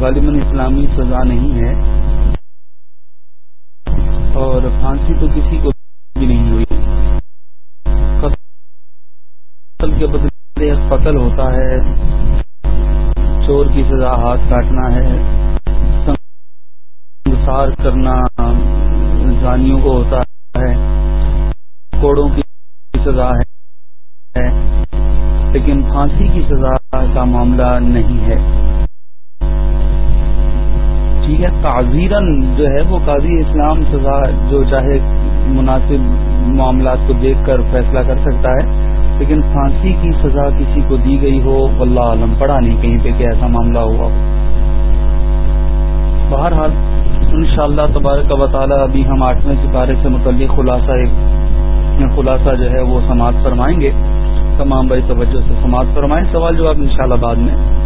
غالباً اسلامی سزا نہیں ہے۔ اور پھانسی تو کسی کو بھی نہیں ہوئی۔ قتل کے بدلے قتل ہوتا ہے، چور کی سزا ہاتھ کاٹنا ہے سنسار کرنا زانیوں کو ہوتا ہے، کوڑوں کی سزا ہے۔ لیکن پھانسی کی سزا کا معاملہ نہیں ہے۔ ٹھیک ہے تعزیرن جو ہے وہ قاضی اسلام سزا جو چاہے مناسب معاملات کو دیکھ کر فیصلہ کر سکتا ہے، لیکن پھانسی کی سزا کسی کو دی گئی ہو اللہ عالم پڑا نہیں کہیں پہ کہ ایسا معاملہ ہوا۔ بہرحال ان شاء اللہ تبارک و تعالیٰ، ابھی ہم آٹھویں سپارے سے متعلق خلاصہ ایک خلاصہ جو ہے وہ سماعت فرمائیں گے۔ تمام بھائی توجہ سے سماعت فرمائیں۔ سوال جواب ان شاء اللہ بعد میں۔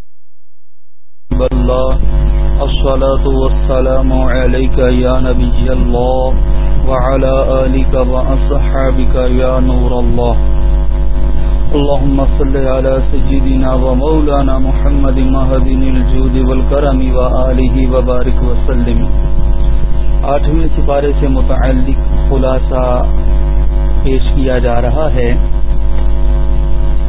الله. الصلاة والسلام عليك يا نبي الله وعلى آلك وأصحابك يا نور الله. اللهم صل على سجدنا ومولانا محمد مهدن الجود والكرم وآله وبارك وسلم. آٹھویں سپارے سے متعلق خلاصہ پیش کیا جا رہا ہے۔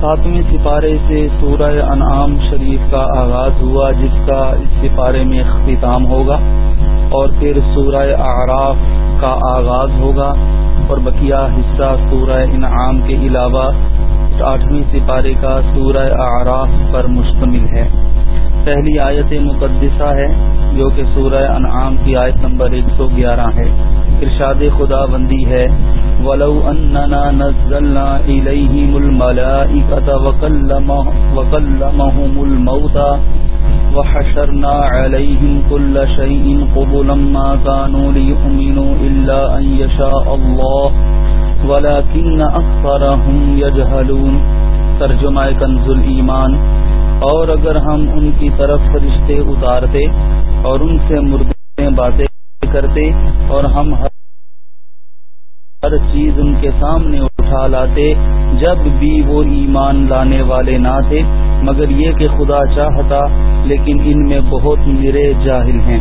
ساتویں سپارے سے سورہ انعام شریف کا آغاز ہوا، جس کا اس سپارے میں اختتام ہوگا اور پھر سورہ اعراف کا آغاز ہوگا اور بقیہ حصہ سورہ انعام کے علاوہ آٹھویں سپارے کا سورہ اعراف پر مشتمل ہے۔ پہلی آیت مقدسہ ہے جو کہ سورہ انعام کی آیت نمبر 111 ہے۔ ارشاد خدا بندی ہے۔ ولو اننا نزلنا الیہم الملائکۃ وکلمهم الموتى وحشرنا علیہم كل شیء قبلا ما كانوا ليؤمنوا الا ان يشاء الله ولكن اکثرهم يجهلون۔ ترجمہ کنز ایمان اور اگر ہم ان کی طرف فرشتے اتارتے اور ان سے مردے باتیں کرتے اور ہم ہر چیز ان کے سامنے اٹھا لاتے، جب بھی وہ ایمان لانے والے نہ تھے، مگر یہ کہ خدا چاہتا، لیکن ان میں بہت نرے جاہل ہیں۔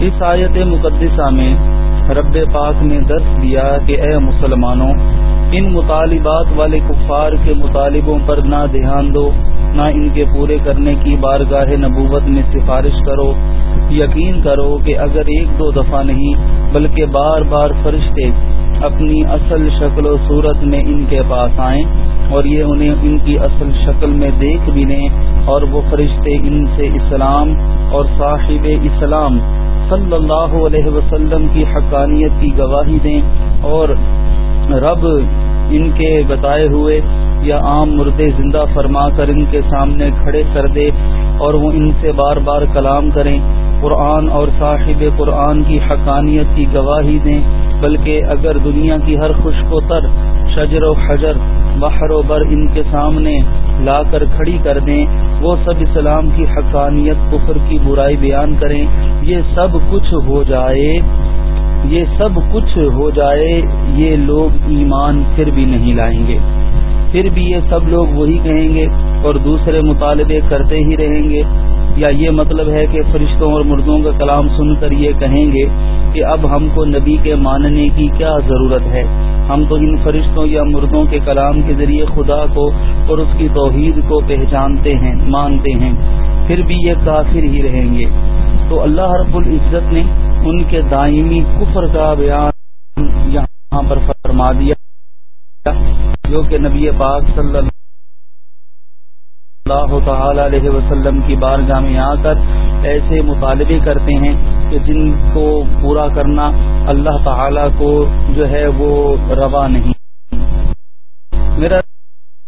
اس آیت مقدسہ میں رب پاک نے درس دیا کہ اے مسلمانوں، ان مطالبات والے کفار کے مطالبوں پر نہ دھیان دو۔ نہ ان کے پورے کرنے کی بارگاہ نبوت میں سفارش کرو، یقین کرو کہ اگر ایک دو دفعہ نہیں، بلکہ بار بار فرشتے اپنی اصل شکل و صورت میں ان کے پاس آئیں اور یہ انہیں ان کی اصل شکل میں دیکھ بھی لیں اور وہ فرشتے ان سے اسلام اور صاحب اسلام صلی اللہ علیہ وسلم کی حقانیت کی گواہی دیں اور رب ان کے بتائے ہوئے یا عام مردے زندہ فرما کر ان کے سامنے کھڑے کر دے اور وہ ان سے بار بار کلام کریں۔ قرآن اور صاحب قرآن کی حقانیت کی گواہی دیں۔ بلکہ اگر دنیا کی ہر خشک و تر، شجر و حجر، بحر و بر ان کے سامنے لا کر کھڑی کر دیں، وہ سب اسلام کی حقانیت، کفر کی برائی بیان کریں۔ یہ سب کچھ ہو جائے، یہ سب کچھ ہو جائے، یہ لوگ ایمان پھر بھی نہیں لائیں گے۔ پھر بھی یہ سب لوگ وہی کہیں گے اور دوسرے مطالبے کرتے ہی رہیں گے۔ یا یہ مطلب ہے کہ فرشتوں اور مردوں کا کلام سن کر یہ کہیں گے کہ اب ہم کو نبی کے ماننے کی کیا ضرورت ہے۔ ہم تو ان فرشتوں یا مردوں کے کلام کے ذریعے خدا کو اور اس کی توحید کو پہچانتے ہیں، مانتے ہیں۔ پھر بھی یہ کافر ہی رہیں گے۔ تو اللہ رب العزت نے ان کے دائمی کفر کا بیان یہاں پر فرما دیا۔ جو کہ نبی پاک صلی اللہ تعالی علیہ وسلم کی بارگاہ میں آ کر ایسے مطالبے کرتے ہیں کہ جن کو پورا کرنا اللہ تعالی کو جو ہے وہ روا نہیں۔ میرا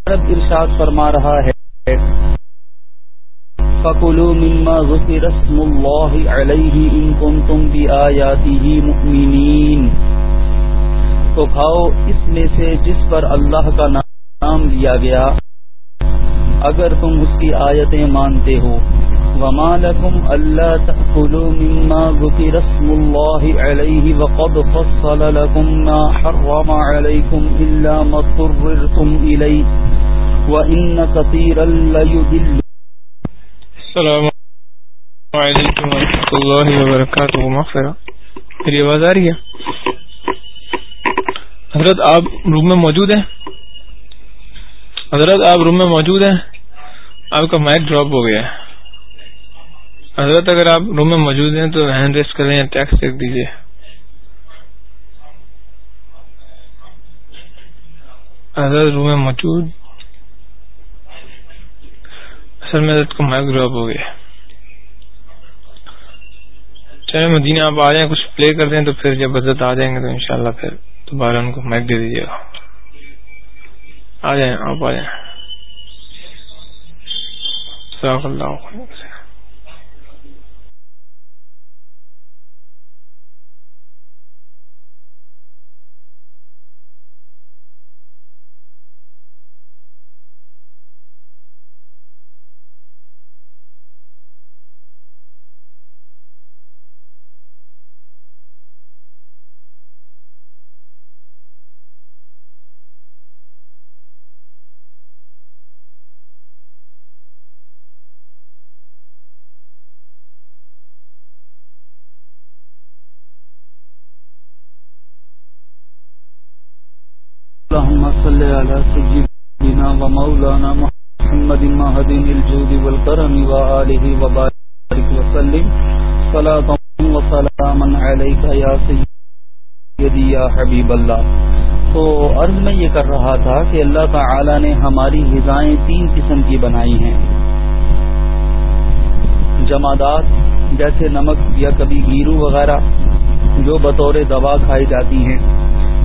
رب ارشاد فرما رہا ہے فَقُلُوا مِمَّا ذُكِرَ اسْمُ اللَّهِ عَلَيْهِ إِن كُنتُم بِآيَاتِهِ مُؤْمِنِينَ۔ تو کھاؤ، اس میں سے جس پر اللہ کا نام لیا گیا، اگر تم اس کی آیتیں مانتے ہو۔ وما لكم ألا تأكلوا مما ذكر اسم الله عليه وقد فصل لكم ما حرم عليكم إلا ما اضطررتم إليه وإن كثيرا ليدل السلام علیکم ورحمۃ اللہ وبرکاتہ۔ مغفرہ۔ میری آواز آ رہی ہے؟ حضرت آپ روم میں موجود ہیں؟ حضرت آپ روم میں موجود ہیں؟ آپ کا مائک ڈراپ ہو گیا ہے۔ حضرت اگر آپ روم میں موجود ہیں تو ہینڈ ریس کریں یا ٹیکس دیکھ دیجیے حضرت روم میں موجود۔ اصل میں حضرت کا مائک ڈراپ ہو گیا چلے مدینہ آپ آ جائیں، کچھ پلے کر دیں تو پھر جب حضرت آ جائیں گے تو انشاءاللہ پھر دوبارہ ان کو مائک دے دیجیے گا۔ آ جائیں آپ آ جائیں۔ اللہ اللهم صل على سيدنا ومولانا محمد الجود والكرم وآله وبارك وسلم. صلاة وسلاما عليك يا سيدي يا حبيب اللہ تو عرض میں یہ کر رہا تھا کہ اللہ تعالی نے ہماری غذائیں تین قسم کی بنائی ہیں۔ جمادات جیسے نمک یا کبھی گیرو وغیرہ جو بطور دوا کھائی جاتی ہیں۔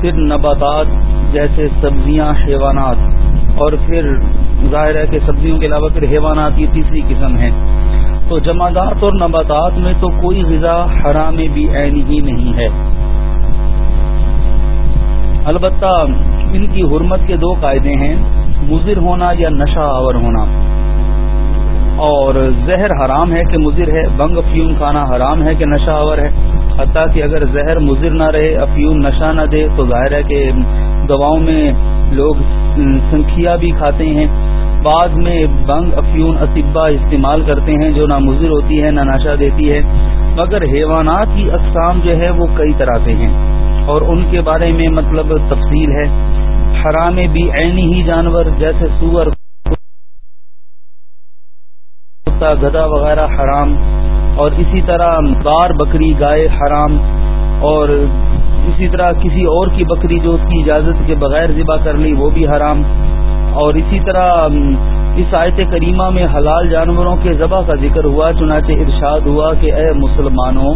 پھر نباتات جیسے سبزیاں، حیوانات اور پھر ظاہر ہے کہ سبزیوں کے علاوہ پھر حیوانات یہ تیسری قسم ہے تو جمادات اور نباتات میں تو کوئی غذا حرام بھی عین ہی نہیں ہے۔ البتہ ان کی حرمت کے دو قاعدے ہیں، مضر ہونا یا نشہ آور ہونا۔ اور زہر حرام ہے کہ مضر ہے، بنگ افیون کھانا حرام ہے کہ نشہ آور ہے۔ حتیٰ کہ اگر زہر مضر نہ رہے، افیون نشہ نہ دے، تو ظاہر ہے کہ دواؤں میں لوگ سنکھیا بھی کھاتے ہیں۔ بعد میں بنگ افیون اطبا استعمال کرتے ہیں، جو نہ مضر ہوتی ہے نہ نشہ دیتی ہے۔ مگر حیوانات کی اقسام جو ہے، وہ کئی طرح سے ہیں۔ اور ان کے بارے میں مطلب تفصیل ہے۔ حرام بھی عینی ہی جانور، جیسے سور، کتا، گدا وغیرہ حرام۔ اور اسی طرح بار بکری، گائے حرام۔ اور اسی طرح کسی اور کی بکری جو اس کی اجازت کے بغیر ذبح کر لی، وہ بھی حرام۔ اور اسی طرح اس آیت کریمہ میں حلال جانوروں کے ذبح کا ذکر ہوا، چنانچہ ارشاد ہوا کہ اے مسلمانوں،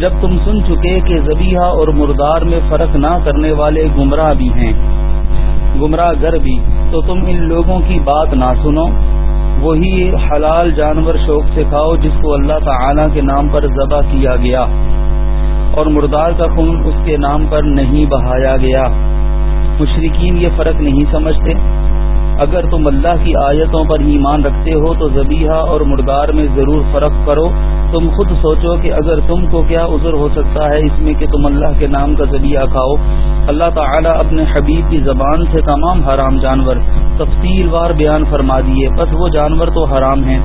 جب تم سن چکے کہ زبیحہ اور مردار میں فرق نہ کرنے والے گمراہ بھی ہیں، گمراہ گر بھی، تو تم ان لوگوں کی بات نہ سنو۔ وہی حلال جانور شوق سے کھاؤ، جس کو اللہ تعالی کے نام پر ذبح کیا گیا۔ اور مردار کا خون اس کے نام پر نہیں بہایا گیا۔ مشرقین یہ فرق نہیں سمجھتے۔ اگر تم اللہ کی آیتوں پر ایمان رکھتے ہو تو زبیحہ اور مردار میں ضرور فرق کرو۔ تم خود سوچو کہ اگر تم کو کیا عذر ہو سکتا ہے اس میں کہ تم اللہ کے نام کا ذریعہ کھاؤ۔ اللہ تعالیٰ اپنے حبیب کی زبان سے تمام حرام جانور تفصیل وار بیان فرما دیے۔ بس وہ جانور تو حرام ہیں۔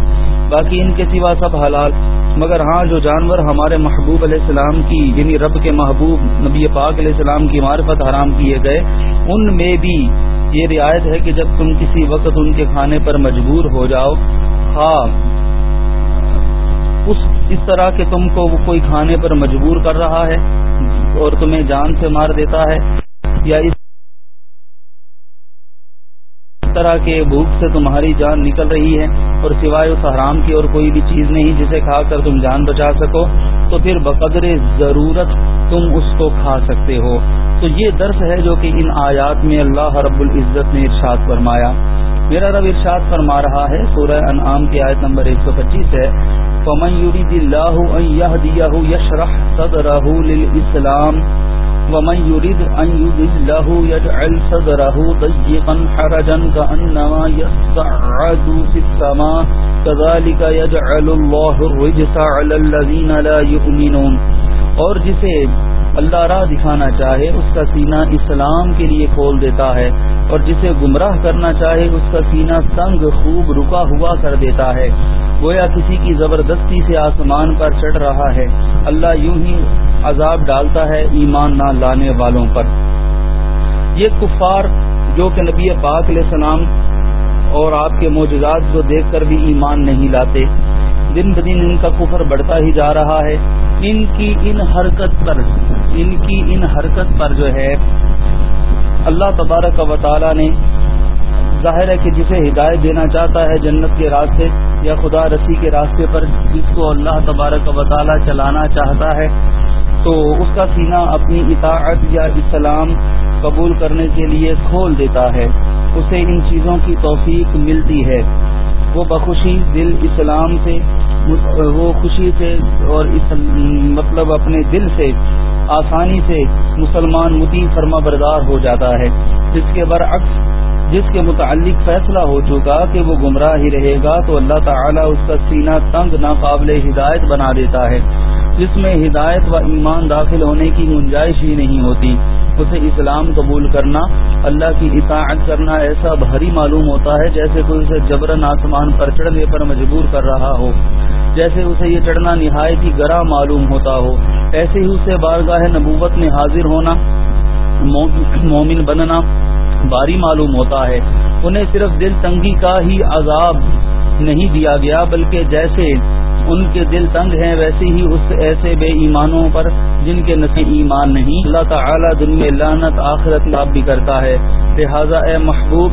باقی ان کے سوا سب حلال۔ مگر ہاں جو جانور ہمارے محبوب علیہ السلام کی یعنی رب کے محبوب نبی پاک علیہ السلام کی معرفت حرام کیے گئے، ان میں بھی یہ رعایت ہے کہ جب تم کسی وقت ان کے کھانے پر مجبور ہو جاؤ ہاں اس اس طرح کہ تم کو وہ کوئی کھانے پر مجبور کر رہا ہے اور تمہیں جان سے مار دیتا ہے یا اس طرح کے بھوک سے تمہاری جان نکل رہی ہے اور سوائے اس حرام کی اور کوئی بھی چیز نہیں جسے کھا کر تم جان بچا سکو، تو پھر بقدر ضرورت تم اس کو کھا سکتے ہو۔ تو یہ درس ہے جو کہ ان آیات میں اللہ رب العزت نے ارشاد فرمایا۔ میرا رب ارشاد فرما رہا ہے، سورہ انعام کی آیت نمبر 125 ہے۔ فمن يريد الله ان يهديه يشرح صدره للاسلام ومن يريد ان يضله يجعل صدره ضيقا حرجا كانما يصعد في السماء. كذلك يجعل الله الرجس على الذين لا يؤمنون. اور جسے اللہ راہ دکھانا چاہے اس کا سینہ اسلام کے لیے کھول دیتا ہے، اور جسے گمراہ کرنا چاہے اس کا سینہ تنگ خوب رکا ہوا کر دیتا ہے۔ گویا کسی کی زبردستی سے آسمان پر چڑھ رہا ہے۔ اللہ یوں ہی عذاب ڈالتا ہے ایمان نہ لانے والوں پر۔ یہ کفار جو کہ نبی پاک علیہ السلام اور آپ کے معجزات کو دیکھ کر بھی ایمان نہیں لاتے، دن بدن ان کا کفر بڑھتا ہی جا رہا ہے۔ ان کی ان حرکت پر، ان کی ان حرکت پر جو ہے، اللہ تبارک و تعالی نے ظاہر ہے کہ جسے ہدایت دینا چاہتا ہے جنت کے راستے یا خدا رسی کے راستے پر، جس کو اللہ تبارک و تعالی چلانا چاہتا ہے۔ تو اس کا سینہ اپنی اطاعت یا اسلام قبول کرنے کے لیے کھول دیتا ہے۔ اسے ان چیزوں کی توفیق ملتی ہے۔ وہ بخوشی دل اسلام سے، وہ خوشی سے اور مطلب اپنے دل سے، آسانی سے مسلمان متی فرما بردار ہو جاتا ہے۔ جس کے برعکس، جس کے متعلق فیصلہ ہو چکا کہ وہ گمراہ ہی رہے گا، تو اللہ تعالیٰ اس کا سینہ تنگ ناقابل ہدایت بنا دیتا ہے۔ جس میں ہدایت و ایمان داخل ہونے کی گنجائش ہی نہیں ہوتی۔ اسے اسلام قبول کرنا، اللہ کی اطاعت کرنا ایسا بھاری معلوم ہوتا ہے جیسے کوئی اسے جبرن آسمان پر چڑھنے پر مجبور کر رہا ہو۔ جیسے اسے یہ چڑھنا نہایت ہی گرا معلوم ہوتا ہو۔ ایسے ہی اسے بارگاہ نبوت میں حاضر ہونا مومن بننا باری معلوم ہوتا ہے۔ انہیں صرف دل تنگی کا ہی عذاب نہیں دیا گیا، بلکہ جیسے ان کے دل تنگ ہیں، ویسے ہی اس ایسے بے ایمانوں پر جن کے نسل ایمان نہیں۔ اللہ تعالیٰ دنیا لانت آخرت لاب بھی کرتا ہے۔ لہذا اے محبوب،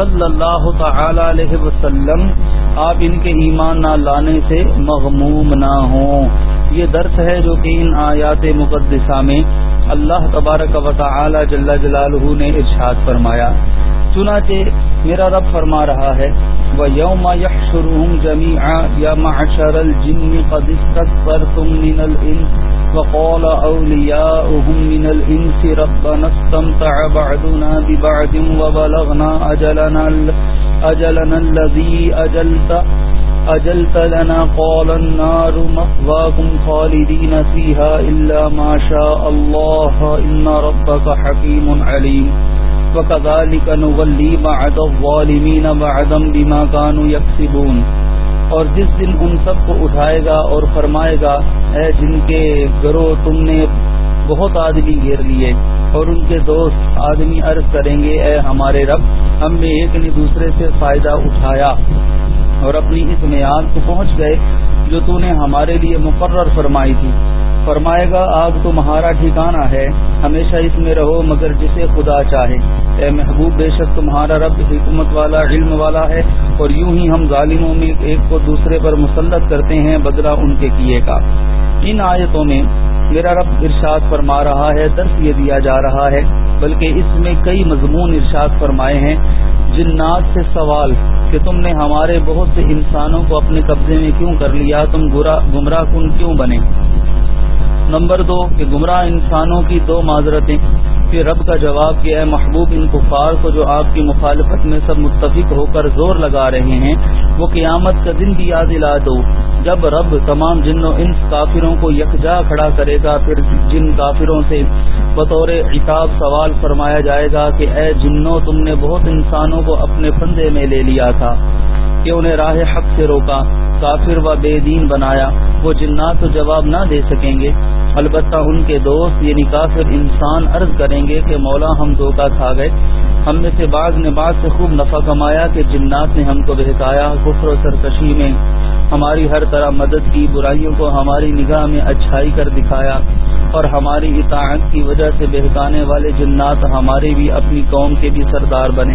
صلی اللہ تعالی علیہ وسلم، آپ ان کے ایمان نہ لانے سے مغموم نہ ہوں۔ یہ درس ہے جو کہ ان آیات مقدسہ میں اللہ تبارک و تعالی جل جلالہ نے ارشاد فرمایا۔ چنانچہ میرا رب فرما رہا ہے وَيَوْمَ يَحْشُرُهُمْ جَمِيعًا يَا مَعْشَرَ الْجِنِّ قَدْ اسْتَكْبَرْتُمْ مِنَ الْإِنسِ وَقَالَ أَوْلِيَاؤُهُمْ مِنَ الْإِنسِ رَبَّنَا اسْتَمْتَعَ بَعْضُنَا بِبَعْضٍ وَبَلَغْنَا أَجَلَنَا الَّذِي أَجَلْتَ، أجلت لنا قال النار مصواكم خالدين فيها إلا ما شاء الله إن ربك حكيم عليم وَكَذَلِكَ نُغَلِّي بَعْدَ الظَّالِمِينَ بَعْدًا بِمَا كَانُوا يَكْسِبُونَ۔ اور جس دن ان سب کو اٹھائے گا اور فرمائے گا، اے جن کے گرو تم نے بہت آدمی گھیر لیے اور ان کے دوست آدمی عرض کریں گے، اے ہمارے رب، ہم نے ایک نے دوسرے سے فائدہ اٹھایا۔ اور اپنی اس میعاد کو پہنچ گئے جو تو نے ہمارے لیے مقرر فرمائی تھی۔ فرمائے گا، آگ تمہارا ٹھکانہ ہے، ہمیشہ اس میں رہو مگر جسے خدا چاہے۔ اے محبوب، بے شک تمہارا رب حکمت والا، علم والا ہے، اور یوں ہی ہم ظالموں میں ایک کو دوسرے پر مسلط کرتے ہیں بدلہ ان کے کیے کا۔ ان آیتوں میں میرا رب ارشاد فرما رہا ہے، درس یہ دیا جا رہا ہے، بلکہ اس میں کئی مضمون ارشاد فرمائے ہیں، جنات سے سوال کہ تم نے ہمارے بہت سے انسانوں کو اپنے قبضے میں کیوں کر لیا؟ تم گمراہ کن کیوں بنے؟ نمبر دو، کہ گمراہ انسانوں کی دو معذرتیں۔ کہ رب کا جواب کہ اے محبوب ان کفار کو جو آپ کی مخالفت میں سب متفق ہو کر زور لگا رہے ہیں، وہ قیامت کا دن بھی یاد دلا دو۔ جب رب تمام جن و انس کافروں کو یکجا کھڑا کرے گا، پھر جن کافروں سے بطور عتاب سوال فرمایا جائے گا کہ اے جنوں، تم نے بہت انسانوں کو اپنے پندے میں لے لیا تھا کہ انہیں راہ حق سے روکا۔ کافر و بے دین بنایا، وہ جنات تو جواب نہ دے سکیں گے۔ البتہ ان کے دوست یعنی کافر، انسان عرض کریں گے کہ مولا ہم دھوکہ کھا گئے۔ ہم میں سے بعض نے بعض سے خوب نفع کمایا کہ جنات نے ہم کو بہتایا کفر و سرکشی میں ہماری ہر طرح مدد کی، برائیوں کو ہماری نگاہ میں اچھائی کر دکھایا۔ اور ہماری اطاعت کی وجہ سے بہکانے والے جنات ہمارے بھی اپنی قوم کے بھی سردار بنے۔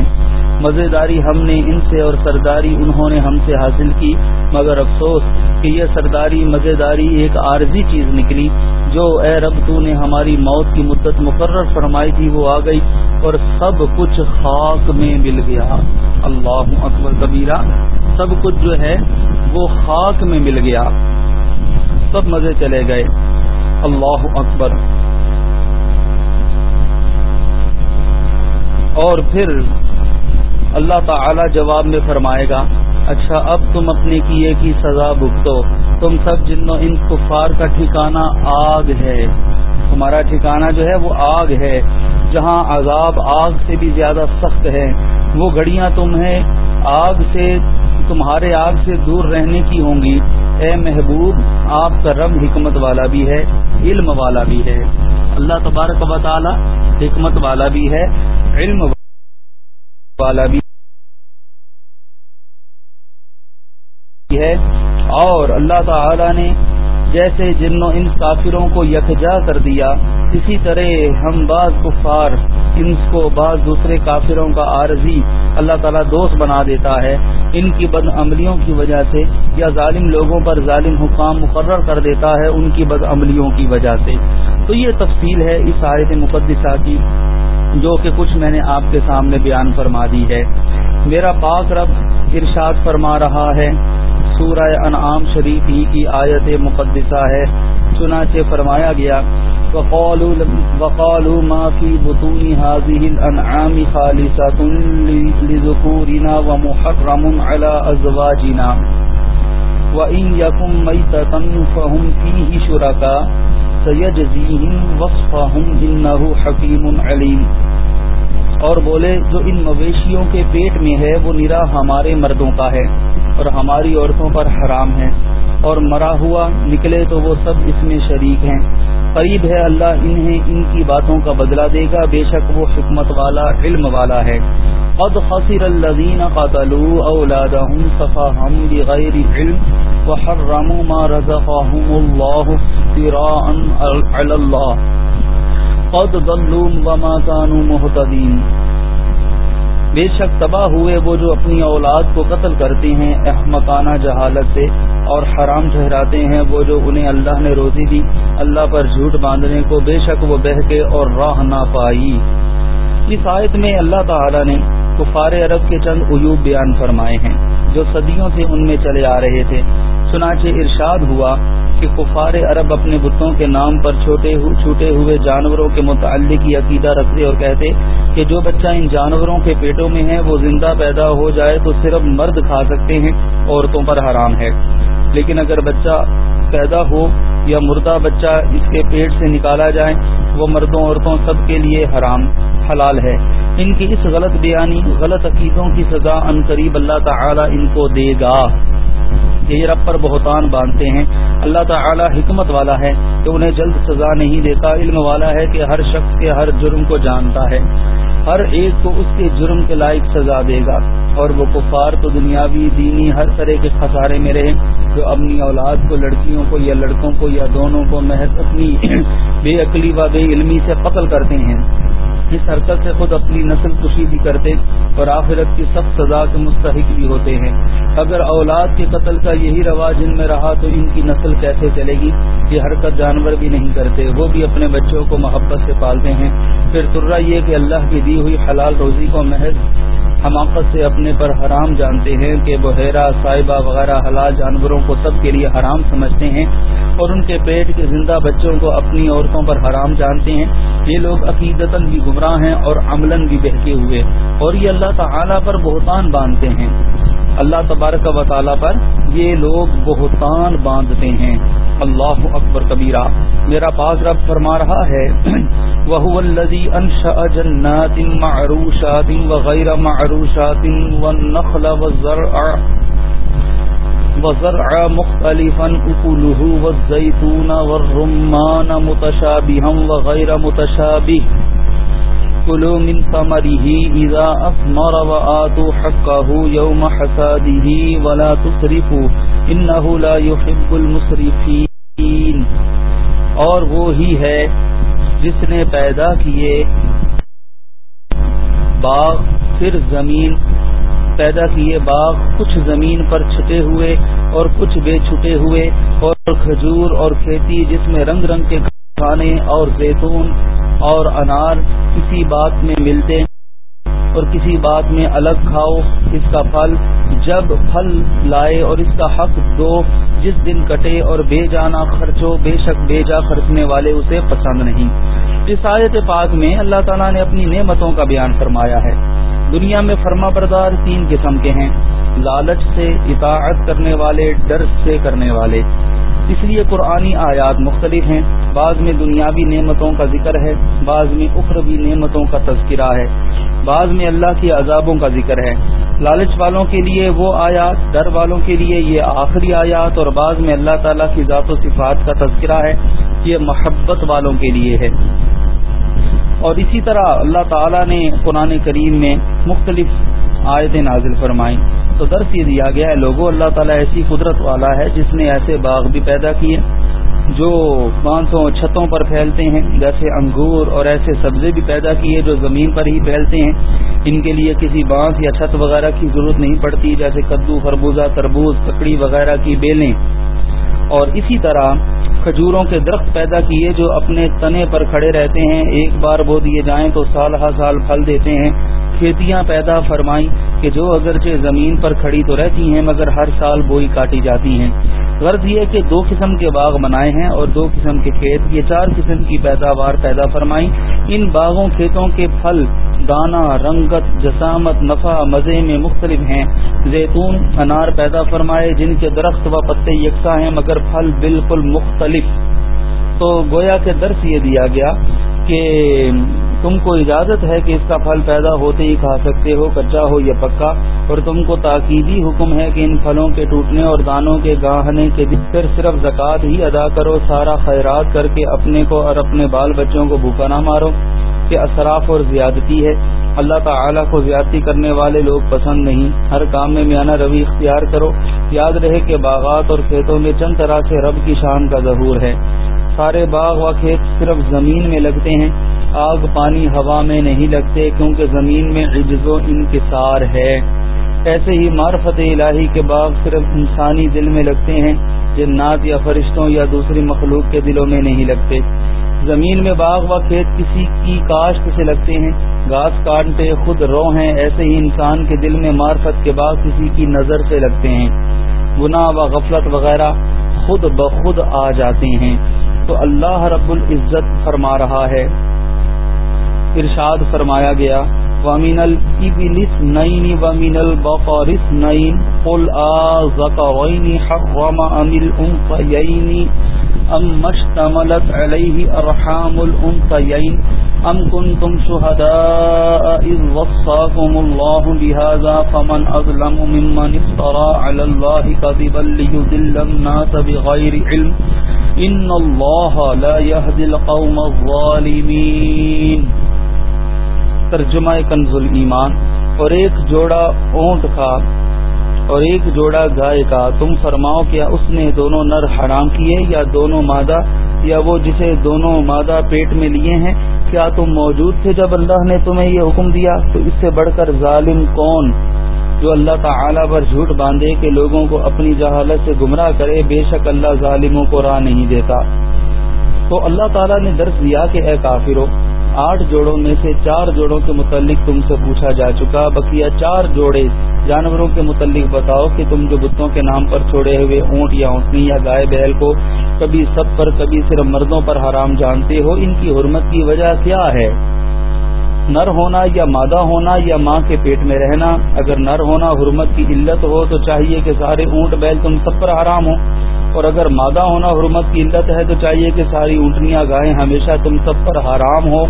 مزیداری ہم نے ان سے اور سرداری انہوں نے ہم سے حاصل کی، مگر افسوس کہ یہ سرداری، مزیداری ایک عارضی چیز نکلی، جو اے رب تو نے ہماری موت کی مدت مقرر فرمائی تھی، وہ آ گئی اور سب کچھ خاک میں مل گیا۔ اللہ اکبر کبیرہ، سب کچھ جو ہے وہ خاک میں مل گیا۔ سب مزے چلے گئے۔ اللہ اکبر۔ اور پھر اللہ تعالی جواب میں فرمائے گا اچھا اب تم اپنے کیے کی سزا بھگتو۔ تم سب جنوں ان کفار کا ٹھکانہ آگ ہے۔ تمہارا ٹھکانہ جو ہے وہ آگ ہے۔ جہاں عذاب آگ سے بھی زیادہ سخت ہے، وہ گھڑیاں تمہیں آگ سے، تمہارے آگ سے دور رہنے کی ہوں گی۔ اے محبوب، آپ کا رب حکمت والا بھی ہے، علم والا بھی ہے۔ اللہ تبارک و تعالی حکمت والا بھی ہے، علم والا بھی ہے۔ اور اللہ تعالی نے جیسے جنوں ان کافروں کو یکجا کر دیا، اسی طرح ہم بعض کفار ان کو بعض دوسرے کافروں کا عارضی اللہ تعالیٰ دوست بنا دیتا ہے۔ ان کی بد عملیوں کی وجہ سے یا ظالم لوگوں پر ظالم حکام مقرر کر دیتا ہے ان کی بد عملیوں کی وجہ سے۔ تو یہ تفصیل ہے اس آیت مقدسہ کی۔ جو کہ کچھ میں نے آپ کے سامنے بیان فرما دی ہے۔ میرا پاک رب ارشاد فرما رہا ہے۔ سورہ انعام شریف ہی کی آیت مقدسہ ہے۔ چنانچہ فرمایا گیا وقالوا ما في بطون هذه الانعام خالصة لذكورنا ومحرم على ازواجنا۔ وان يكن ميتة فهم فيه شركاء سيجزيهم وصفهم انه حكيم اور بولے، جو ان مویشیوں کے پیٹ میں ہے، وہ نرا ہمارے مردوں کا ہے اور ہماری عورتوں پر حرام ہے۔ اور مرا ہوا نکلے تو وہ سب اس میں شریک ہیں۔ قریب ہے اللہ، انہیں ان کی باتوں کا بدلہ دے گا۔ بے شک وہ حکمت والا، علم والا ہے۔ قد خسر الذين قتلوا اولادهم صفاهم بغير علم وحرموا ما رزقهم الله افتراء على الله قد ضلوا وما كانوا مهتدين۔ بے شک تباہ ہوئے وہ جو اپنی اولاد کو قتل کرتے ہیں، احمقانہ جہالت سے اور حرام ٹھہراتے ہیں، وہ جو انہیں اللہ نے روزی دی، اللہ پر جھوٹ باندھنے کو بے شک وہ بہ کے اور راہ نہ پائی اس آیت میں اللہ تعالی نے کفار عرب کے چند عیوب بیان فرمائے ہیں، جو صدیوں سے ان میں چلے آ رہے تھے۔ چنانچہ ارشاد ہوا کہ کفار عرب اپنے بتوں کے نام پر چھوٹے چھوٹے ہوئے جانوروں کے متعلق یہ عقیدہ رکھتے اور کہتے کہ جو بچہ ان جانوروں کے پیٹوں میں ہے، وہ زندہ پیدا ہو جائے تو صرف مرد کھا سکتے ہیں عورتوں پر حرام ہے۔ لیکن اگر بچہ پیدا ہو یا مردہ بچہ اس کے پیٹ سے نکالا جائے، وہ مردوں عورتوں سب کے لیے حرام، حلال ہے۔ ان کی اس غلط بیانی، غلط عقیدوں کی سزا ان قریب اللہ تعالی ان کو دے گا۔ یہ رب پر بہتان باندھتے ہیں۔ اللہ تعالی حکمت والا ہے کہ انہیں جلد سزا نہیں دیتا۔ علم والا ہے کہ ہر شخص کے ہر جرم کو جانتا ہے۔ ہر ایک کو اس کے جرم کے لائق سزا دے گا۔ اور وہ کفار تو دنیاوی، دینی، ہر طرح کے خسارے میں رہے جو اپنی اولاد کو، لڑکیوں کو یا لڑکوں کو یا دونوں کو محض اپنی بے عقلی و بے علمی سے قتل کرتے ہیں۔ اس حرکت سے خود اپنی نسل کشی بھی کرتے اور آخرت کی سخت سزا کے مستحق بھی ہوتے ہیں۔ اگر اولاد کے قتل کا یہی رواج ان میں رہا تو ان کی نسل کیسے چلے گی؟ یہ حرکت جانور بھی نہیں کرتے، وہ بھی اپنے بچوں کو محبت سے پالتے ہیں۔ پھر ترا یہ کہ اللہ کی دی ہوئی حلال روزی کو محض حماقت سے اپنے پر حرام جانتے ہیں کہ بحیرہ، صاحبہ وغیرہ حلال جانوروں کو سب کے لیے حرام سمجھتے ہیں اور ان کے پیٹ کے زندہ بچوں کو اپنی عورتوں پر حرام جانتے ہیں۔ یہ لوگ عقیدتاً بھی گمراہ گمراہ ہیں اور عملاً بھی بہکے ہوئے۔ اور یہ اللہ تعالی پر بہتان باندھتے ہیں۔ اللہ تبارک و تعالیٰ پر یہ لوگ بہتان باندھتے ہیں۔ اللہ اکبر کبیرہ۔ میرا پاک رب فرما رہا ہے وہ الذي انشا جنات معروشات وغير معروشات والنخل والزرع وزرع مختلفا اكله والزيتون والرمان متشابها وغير متشابه كلوا من ثمره إذا أثمر وآتوا حقه يوم حساده ولا تسرفوا إنه لا يحب المسرفين۔ اور وہ ہی ہے جس نے پیدا کیے باغ، پھر زمین، پیدا کیے باغ، کچھ زمین پر چھٹے ہوئے اور کچھ بے چھٹے ہوئے اور کھجور اور کھیتی جس میں رنگ رنگ کے کھانے اور زیتون اور انار کسی بات میں ملتے اور کسی بات میں الگ کھاؤ اس کا پھل، جب پھل لائے اور اس کا حق دو، جس دن کٹے اور بے جانا خرچو، بے شک بے جا خرچنے والے اسے پسند نہیں۔ اس آیت پاک میں اللہ تعالیٰ نے اپنی نعمتوں کا بیان فرمایا ہے۔ دنیا میں فرما بردار تین قسم کے ہیں۔ لالچ سے، اطاعت کرنے والے، ڈر سے کرنے والے۔ اس لیے قرآنی آیات مختلف ہیں۔ بعض میں دنیاوی نعمتوں کا ذکر ہے، بعض میں اخروی نعمتوں کا تذکرہ ہے۔ بعض میں اللہ کی عذابوں کا ذکر ہے۔ لالچ والوں کے لیے وہ آیات، ڈر والوں کے لیے یہ آخری آیات، اور بعض میں اللہ تعالیٰ کی ذات و صفات کا تذکرہ ہے، یہ محبت والوں کے لیے ہے۔ اور اسی طرح اللہ تعالیٰ نے قرآن کریم میں مختلف آیتیں نازل فرمائیں۔ تو درس یہ دیا گیا ہے لوگوں اللہ تعالیٰ ایسی قدرت والا ہے جس نے ایسے باغ بھی پیدا کیے جو بانسوں چھتوں پر پھیلتے ہیں، جیسے انگور اور ایسے سبزے بھی پیدا کیے جو زمین پر ہی پھیلتے ہیں۔ ان کے لیے کسی بانس یا چھت وغیرہ کی ضرورت نہیں پڑتی، جیسے کدو، خربوزہ، تربوز ککڑی وغیرہ کی بیلیں۔ اور اسی طرح کھجوروں کے درخت پیدا کیے جو اپنے تنے پر کھڑے رہتے ہیں، ایک بار بو دیے جائیں تو سال ہر سال پھل دیتے ہیں۔ کھیتیاں پیدا فرمائیں کہ جو اگرچہ زمین پر کھڑی تو رہتی ہیں، مگر ہر سال بوئی کاٹی جاتی ہیں۔ غرض یہ کہ دو قسم کے باغ بنائے ہیں اور دو قسم کے کھیت، یہ چار قسم کی پیداوار پیدا فرمائی ان باغوں، کھیتوں کے پھل، دانا، رنگت، جسامت، نفع، مزے میں مختلف ہیں۔ زیتون، انار پیدا فرمائے، جن کے درخت و پتے یکساں ہیں، مگر پھل بالکل مختلف۔ تو گویا کے درس یہ دیا گیا کہ تم کو اجازت ہے کہ اس کا پھل پیدا ہوتے ہی کھا سکتے ہو، کچا ہو یا پکا، اور تم کو تاکیدی حکم ہے کہ ان پھلوں کے ٹوٹنے اور دانوں کے گاہنے کے پھر صرف زکوٰۃ ہی ادا کرو، سارا خیرات کر کے اپنے کو اور اپنے بال بچوں کو بھوکا نہ مارو، کہ اثراف اور زیادتی ہے۔ اللہ تعالی کو زیادتی کرنے والے لوگ پسند نہیں۔ ہر کام میں میانہ روی اختیار کرو۔ یاد رہے کہ باغات اور کھیتوں میں چند طرح سے رب کی شان کا ظہور ہے۔ سارے باغ و کھیت صرف زمین میں لگتے ہیں۔ آگ پانی ہوا میں نہیں لگتے کیونکہ زمین میں عجز و انکسار ہے۔ ایسے ہی معرفت الہی کے باغ صرف انسانی دل میں لگتے ہیں، جنات یا فرشتوں یا دوسری مخلوق کے دلوں میں نہیں لگتے۔ زمین میں باغ و کھیت کسی کی کاشت سے لگتے ہیں۔ گھاس کاٹتے خود رو ہیں، ایسے ہی انسان کے دل میں معرفت کے باغ کسی کی نظر سے لگتے ہیں۔ گناہ و غفلت وغیرہ خود بخود آ جاتے ہیں۔ تو اللہ رب العزت فرما رہا ہے۔ ارشاد فرمایا گیا وامین البلس نئین وامین البقارس نئین قل آ آزقوین حرم ام الانفیین ام مشتملت علیہ ارحام الانفیین ام کنتم شہداء اذ وصاکم اللہ بهذا فمن اظلم ممن افترى على الله كذبا ليذل الناس بغير علم ان اللہ لا يهدي القوم الظالمین ترجمہ کنز ایمان اور ایک جوڑا اونٹ کا اور ایک جوڑا گائے کا، تم فرماؤ کیا اس نے دونوں نر حرام کیے یا دونوں مادہ یا وہ جسے دونوں مادہ پیٹ میں لیے ہیں؟ کیا تم موجود تھے جب اللہ نے تمہیں یہ حکم دیا؟ تو اس سے بڑھ کر ظالم کون؟ جو اللہ تعالی پر جھوٹ باندھے کہ لوگوں کو اپنی جہالت سے گمراہ کرے، بے شک اللہ ظالموں کو راہ نہیں دیتا۔ تو اللہ تعالیٰ نے درس دیا کہ اے کافرو آٹھ جوڑوں میں سے چار جوڑوں کے متعلق تم سے پوچھا جا چکا، بقیہ چار جوڑے جانوروں کے متعلق بتاؤ کہ تم جو بتوں کے نام پر چھوڑے ہوئے اونٹ یا اونٹنی یا گائے بیل کو کبھی سب پر، کبھی صرف مردوں پر حرام جانتے ہو، ان کی حرمت کی وجہ کیا ہے؟ نر ہونا یا مادہ ہونا یا ماں کے پیٹ میں رہنا، اگر نر ہونا حرمت کی علت ہو تو چاہیے کہ سارے اونٹ بیل تم سب پر حرام ہو اور اگر مادہ ہونا حرمت کی علت ہے تو چاہیے کہ ساری اونٹنیاں گائیں ہمیشہ تم سب پر حرام ہو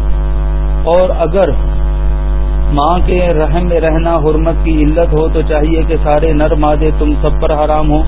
اور اگر ماں کے رحم میں رہنا حرمت کی علت ہو تو چاہیے کہ سارے نر مادے تم سب پر حرام ہو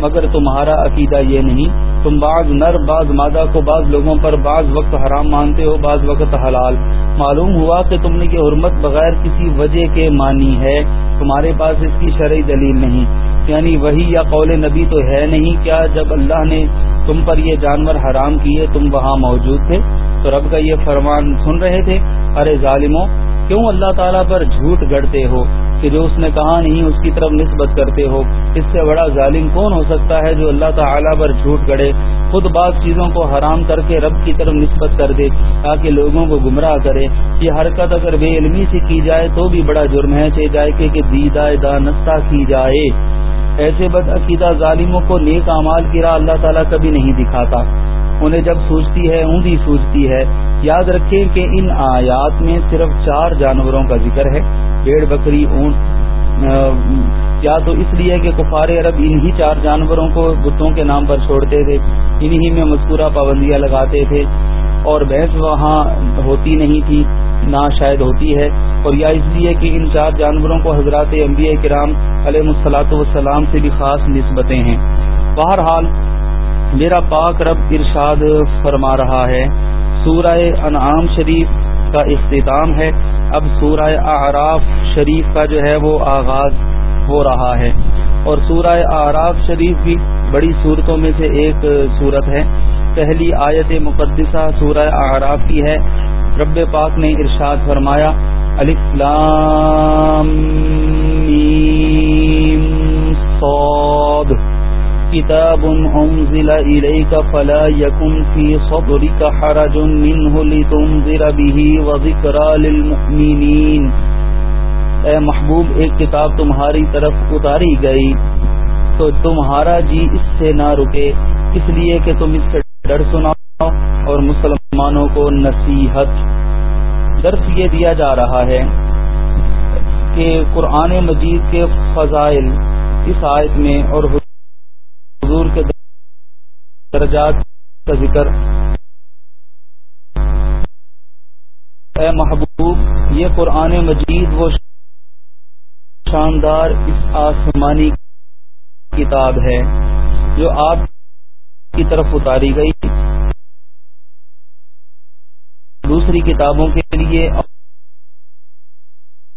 مگر تمہارا عقیدہ یہ نہیں، تم بعض نر بعض مادہ کو بعض لوگوں پر بعض وقت حرام مانتے ہو، بعض وقت حلال۔ معلوم ہوا کہ تم نے یہ حرمت بغیر کسی وجہ کے مانی ہے، تمہارے پاس اس کی شرعی دلیل نہیں۔ یعنی وہی یا قول نبی تو ہے نہیں، کیا جب اللہ نے تم پر یہ جانور حرام کیے تم وہاں موجود تھے؟ تو رب کا یہ فرمان سن رہے تھے۔ ارے ظالموں، کیوں اللہ تعالیٰ پر جھوٹ گڑتے ہو؟ کہ جو اس نے کہا نہیں، اس کی طرف نسبت کرتے ہو۔ اس سے بڑا ظالم کون ہو سکتا ہے جو اللہ تعالیٰ پر جھوٹ گڑے؟ خود بعض چیزوں کو حرام کر کے رب کی طرف نسبت کر دے تاکہ لوگوں کو گمراہ کرے۔ یہ حرکت اگر بے علمی سے کی جائے تو بھی بڑا جرم ہے، چاہے جائے کہ دیدہ دانستہ کی جائے۔ ایسے بد عقیدہ ظالموں کو نیک امال کی راہ اللہ تعالیٰ کبھی نہیں دکھاتا۔ انہیں جب سوچتی ہے اونی سوچتی ہے، یاد رکھیں کہ ان آیات میں صرف چار جانوروں کا ذکر ہے۔ پیڑ بکری، اونٹ یا تو اس لیے کہ کفار عرب انہی چار جانوروں کو بتوں کے نام پر چھوڑتے تھے، انہی میں مذکورہ پابندیاں لگاتے تھے۔ اور بحث وہاں ہوتی نہیں تھی، نہ شاید ہوتی ہے۔ اور یا اس لیے کہ ان چار جانوروں کو حضرات انبیاء کرام علیہ مسلاط والسلام سے بھی خاص نسبتیں ہیں۔ بہرحال میرا پاک رب ارشاد فرما رہا ہے۔ سورہ انعام شریف کا اختتام ہے۔ اب سورہ اعراف شریف کا جو ہے وہ آغاز ہو رہا ہے۔ اور سورہ آراف شریف بھی بڑی صورتوں میں سے ایک صورت ہے۔ پہلی آیت مقدسہ سورہ آراف کی ہے۔ رب پاک نے ارشاد فرمایا صاد۔ کتاب انزل الیک فلا یکن فی صدرک حرج منه لتنذر به وذکرى للمؤمنین اے محبوب، ایک کتاب تمہاری طرف اتاری گئی، تو تمہارا جی اس سے نہ رکے، اس لیے کہ تم اس سے ڈر سناؤ اور مسلمانوں کو نصیحت۔ درس یہ دیا جا رہا ہے کہ قرآن مجید کے فضائل اس آیت میں اور حضور کے درجات کا ذکر۔ اے محبوب، یہ قرآن مجید وہ شاندار اس آسمانی کتاب ہے جو آپ کی طرف اتاری گئی۔ دوسری کتابوں کے لیے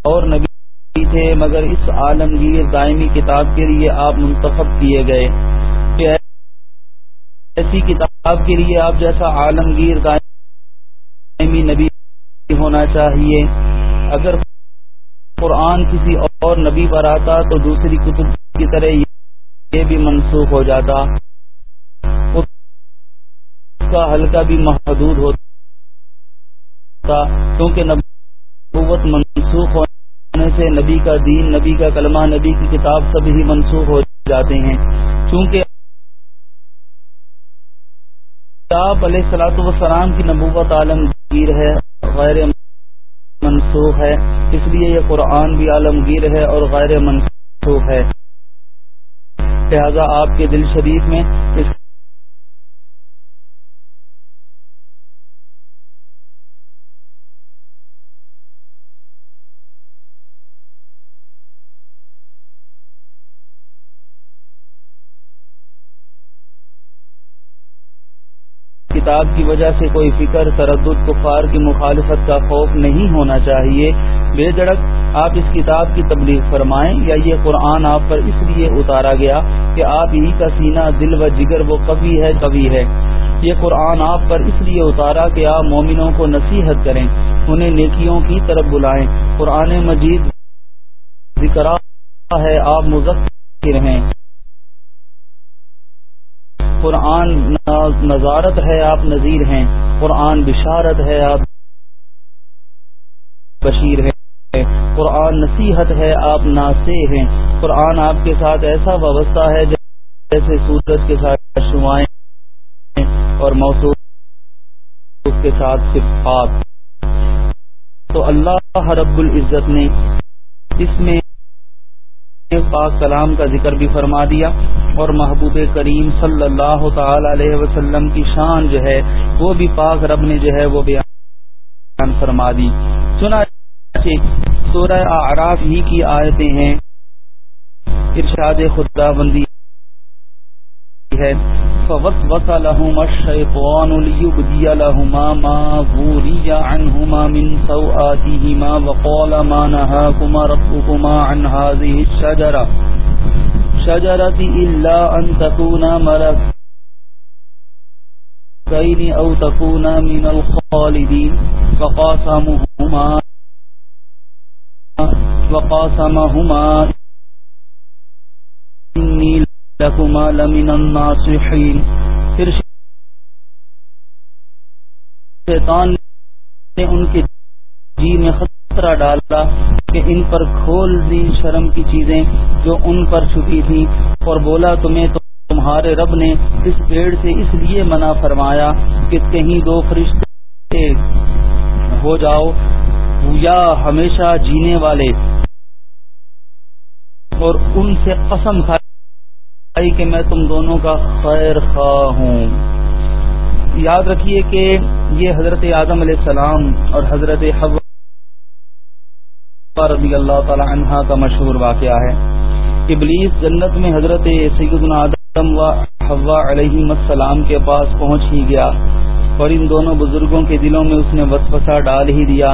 اور نبی تھے، مگر اس عالمگیر دائمی کتاب کے لیے آپ منتخب کیے گئے۔ ایسی کتاب کے لیے آپ جیسا عالمگیر دائمی نبی ہونا چاہیے۔ اگر قرآن کسی اور نبی پر آتا تو دوسری کتب کی طرح یہ بھی منسوخ ہو جاتا۔ اس کا حلقہ بھی محدود ہوتا۔ کیونکہ نبوت منسوخ ہونے سے نبی کا دین، نبی کا کلمہ، نبی کی کتاب سب ہی منسوخ ہو جاتے ہیں۔ چونکہ علیہ سلاۃ وسلام کی نبوت عالمگیر ہے، غیر منسوخ ہے، اس لیے یہ قرآن بھی عالمگیر ہے اور غیر منسوخ ہے۔ لہذا آپ کے دل شریف میں اس کتاب کی وجہ سے کوئی فکر، تردد، کفار کی مخالفت کا خوف نہیں ہونا چاہیے۔ بے دڑک آپ اس کتاب کی تبلیغ فرمائیں یا یہ قرآن آپ پر اس لیے اتارا گیا کہ آپ ہی کا سینہ، دل و جگر وہ کبھی ہے کبھی ہے۔ یہ قرآن آپ پر اس لیے اتارا کہ آپ مومنوں کو نصیحت کریں، انہیں نیکیوں کی طرف بلائیں۔ قرآن مجید ذکر ہے، آپ مذکر ہیں۔ قرآن نظارت ہے، آپ نذیر ہیں۔ قرآن بشارت ہے، آپ بشیر ہیں۔ قرآن نصیحت ہے، آپ ناسے ہیں۔ قرآن آپ کے ساتھ ایسا وابستہ ہے جیسے سورج کے ساتھ شمائیں اور موسوخ کے ساتھ صفات۔ تو اللہ رب العزت نے اس میں پاک کلام کا ذکر بھی فرما دیا۔ اور محبوب کریم صلی اللہ تعالی علیہ وسلم کی شان جو ہے، وہ بھی پاک رب نے جو ہے، وہ بیان فرما دی۔ سنا سورہ آراف ہی کی آیتیں ہیں۔ ارشاد خدا بندی ہے۔ فوسوس لهما الشيطان ليبدي لهما ما وري عنهما من سوآتهما وقال ما نهاكما ربكما عن هذه الشجرة شجرة إلا أن تكون ملكين او تكون من الخالدين، فقاسمهما وقاسمهما إني لكما لمن الناصحين. پھر شیطان نے ان کے جی میں خط خطرہ ڈالا کہ ان پر کھول دی شرم کی چیزیں جو ان پر چھپی تھی اور بولا تمہیں تو تمہارے رب نے اس پیڑ سے اس لیے منع فرمایا کہ کہیں دو فرشتے ہو جاؤ، یا ہمیشہ جینے والے اور ان سے قسم کھائی کہ میں تم دونوں کا خیر خواہ ہوں۔ یاد رکھیے کہ یہ حضرت اعظم علیہ السلام اور حضرت رضی اللہ تعالی عنہ کا مشہور واقعہ ہے۔ ابلیس جنت میں حضرت سیدنا آدم و حوا علیہ السلام کے پاس پہنچ ہی گیا اور ان دونوں بزرگوں کے دلوں میں اس نے وسوسہ ڈال ہی دیا۔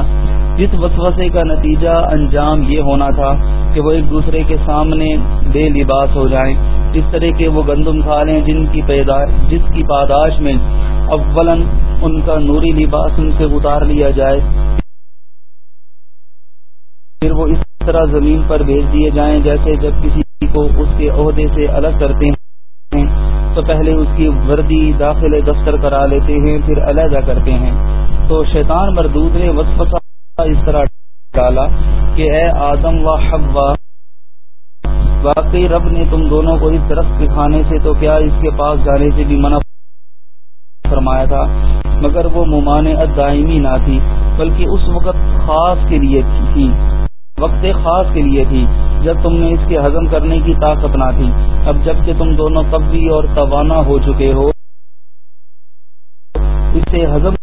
جس وسوسے کا نتیجہ انجام یہ ہونا تھا کہ وہ ایک دوسرے کے سامنے بے لباس ہو جائیں۔ اس طرح کے وہ گندم کھا لیں جن کی جس کی پاداش میں اولن ان کا نوری لباس ان سے اتار لیا جائے۔ پھر وہ اس طرح زمین پر بھیج دیے جائیں جیسے جب کسی کو اس کے عہدے سے الگ کرتے ہیں، تو پہلے اس کی وردی داخل دفتر کرا لیتے ہیں، پھر علیحدہ کرتے ہیں۔ تو شیطان مردود نے وسوسہ اس طرح ڈالا کہ اے آدم و حوا، واقعی رب نے تم دونوں کو اس درخت کے کھانے سے تو کیا اس کے پاس جانے سے بھی منع فرمایا تھا؟ مگر وہ ممان دائمی نہ تھی، بلکہ اس وقت خاص کے لیے تھی۔ وقت خاص کے لیے تھی، جب تم نے اس کے ہضم کرنے کی طاقت نہ تھی۔ اب جبکہ تم دونوں قبضی اور توانا ہو چکے ہو، اس سے ہضم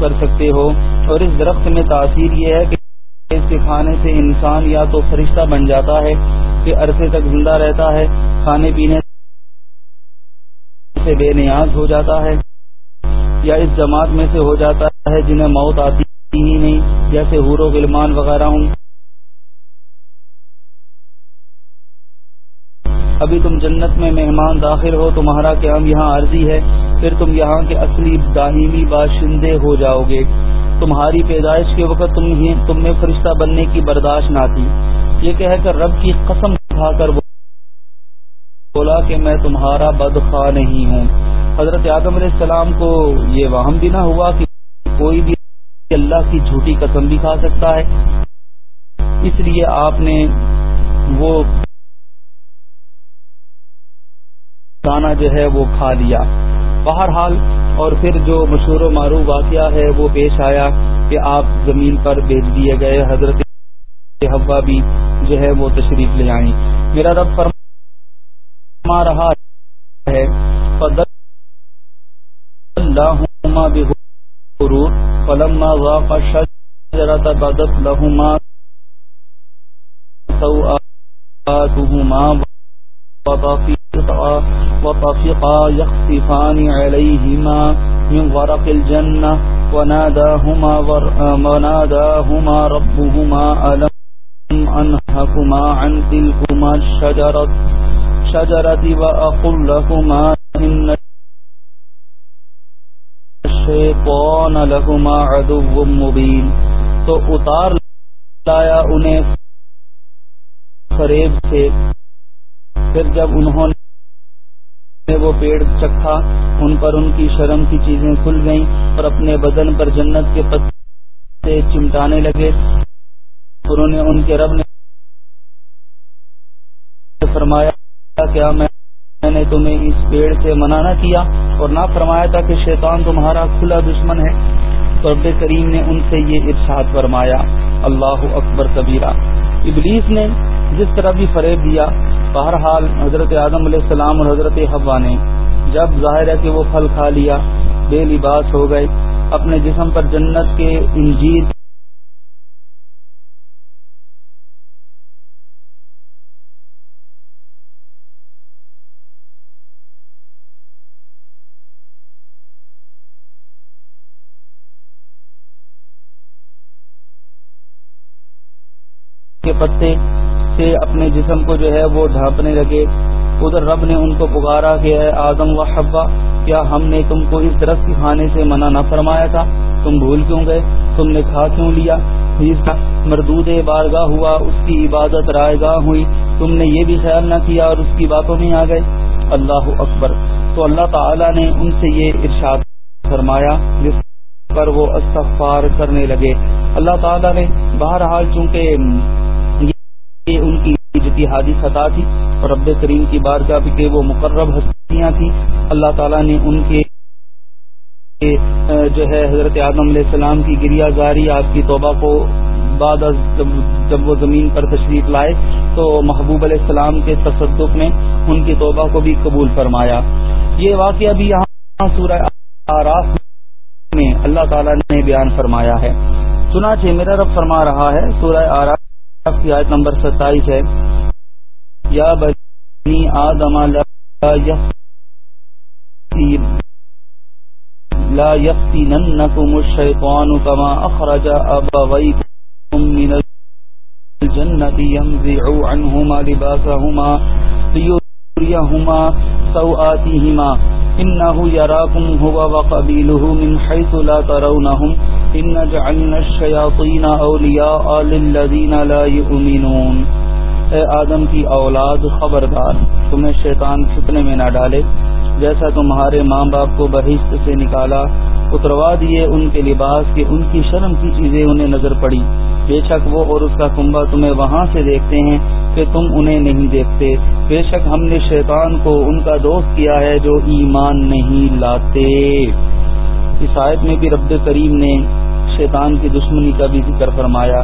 کر سکتے ہو۔ اور اس درخت میں تاثیر یہ ہے کہ اس کے کھانے سے انسان یا تو فرشتہ بن جاتا ہے کہ عرصے تک زندہ رہتا ہے، کھانے پینے سے بے نیاز ہو جاتا ہے، یا اس جماعت میں سے ہو جاتا ہے جنہیں موت آتی ہی نہیں، جیسے حور و غلمان وغیرہ ہوں۔ ابھی تم جنت میں مہمان داخل ہو، تمہارا قیام یہاں عرضی ہے، پھر تم یہاں کے اصلی داہمی باشندے ہو جاؤ گے۔ تمہاری پیدائش کے وقت تم تم میں فرشتہ بننے کی برداشت نہ تھی یہ کہہ کر رب کی قسم کھا کر بولا کہ میں تمہارا بدخواہ نہیں ہوں۔ حضرت آدم علیہ السلام کو یہ وہم بھی نہ ہوا کہ کوئی بھی اللہ کی جھوٹی قسم بھی کھا سکتا ہے۔ اس لیے آپ نے وہ دانا جو ہے وہ کھا لیا۔ بہرحال اور پھر جو مشہور و معروف واقعہ ہے وہ پیش آیا کہ آپ زمین پر بیچ دیے گئے۔ حضرت ہوا بھی جو ہے وہ تشریف لے آئیں۔ میرا رب فرما رہا ہے فلما ذاق الشجرة بدت لهما سوآتهما وطفقا يخصفان عليهما من ورق الجنة وناداهما, وناداهما ربهما ألم أنهكما عن تلكما الشجرة شجرة وأقل لكما إن الشيطان لكما عدو مبين تو اتار لایا انہیں فریب سے۔ پھر جب انہوں نے وہ پیڑ چکھا، ان پر ان کی شرم کی چیزیں کھل گئیں اور اپنے بدن پر جنت کے پتے چمٹانے لگے۔ انہوں نے ان کے رب نے فرمایا، کیا میں میں نے تمہیں اس پیڑ سے منع نہ کیا اور نہ فرمایا تھا کہ شیطان تمہارا کھلا دشمن ہے۔ تو رب کریم نے ان سے یہ ارشاد فرمایا، اللہ اکبر کبیرہ۔ ابلیس نے جس طرح بھی فریب دیا، بہرحال حضرت اعظم علیہ السلام اور حضرت حوا نے جب ظاہر ہے کہ وہ پھل کھا لیا، بے لباس ہو گئے، اپنے جسم پر جنت کے انجیر کے پتے سے اپنے جسم کو جو ہے وہ ڈھانپنے لگے۔ ادھر رب نے ان کو پکارا کہ اے آدم و حبا کیا ہم نے تم کو اس درخت کے کھانے سے منع نہ فرمایا تھا؟ تم بھول کیوں گئے؟ تم نے کھا کیوں لیا؟ مردود بارگاہ ہوا، اس کی عبادت رائے گاہ ہوئی۔ تم نے یہ بھی خیال نہ کیا اور اس کی باتوں میں آ گئے۔ اللہ اکبر۔ تو اللہ تعالی نے ان سے یہ ارشاد فرمایا، جس پر وہ استغفار کرنے لگے۔ اللہ تعالیٰ نے بہرحال چونکہ یہ ان کی جتہادی خطا تھی اور رب کریم کی بارگاہ کے وہ مقرب ہستیاں تھیں۔ اللہ تعالیٰ نے ان کے جو ہے حضرت آدم علیہ السلام کی گریا زاری، آپ کی توبہ کو بعد جب وہ زمین پر تشریف لائے تو محبوب علیہ السلام کے تصدق میں ان کی توبہ کو بھی قبول فرمایا۔ یہ واقعہ بھی یہاں سورہ آراف میں اللہ تعالیٰ نے بیان فرمایا ہے۔ چنانچہ میرا رب فرما رہا ہے، سورہ آراف کی آیت نمبر ستائیس ہے۔ یا بنی آدم لا يفتننكم الشيطان كما أخرج أبويكم من الجنة ينزع عنهما لباسهما ليريهما سوآتهما إنه يراكم هو وقبيله من حيث لا ترونهم. إن جعلنا الشياطين أولياء للذين لا يؤمنون. اے آدم کی اولاد، خبردار، تمہیں شیطان فتنے میں نہ ڈالے. جیسا تمہارے ماں باپ کو بہشت سے نکالا، اتروا دیے ان کے لباس کے ان کی شرم کی چیزیں انہیں نظر پڑی بے شک وہ اور اس کا کنبا تمہیں وہاں سے دیکھتے ہیں کہ تم انہیں نہیں دیکھتے۔ بے شک ہم نے شیطان کو ان کا دوست کیا ہے جو ایمان نہیں لاتے۔ اس آیت میں بھی رب کریم نے شیطان کی دشمنی کا بھی ذکر فرمایا۔